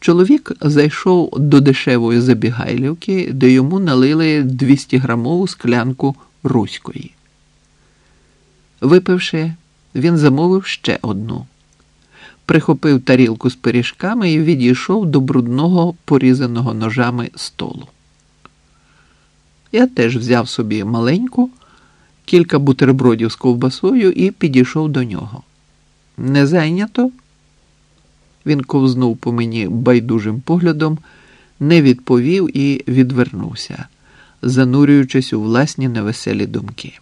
Чоловік зайшов до дешевої забігайлівки, де йому налили 200-грамову склянку руської. Випивши, він замовив ще одну, прихопив тарілку з пиріжками і відійшов до брудного порізаного ножами столу. Я теж взяв собі маленьку, кілька бутербродів з ковбасою і підійшов до нього. Не зайнято? Він ковзнув по мені байдужим поглядом, не відповів і відвернувся, занурюючись у власні невеселі думки.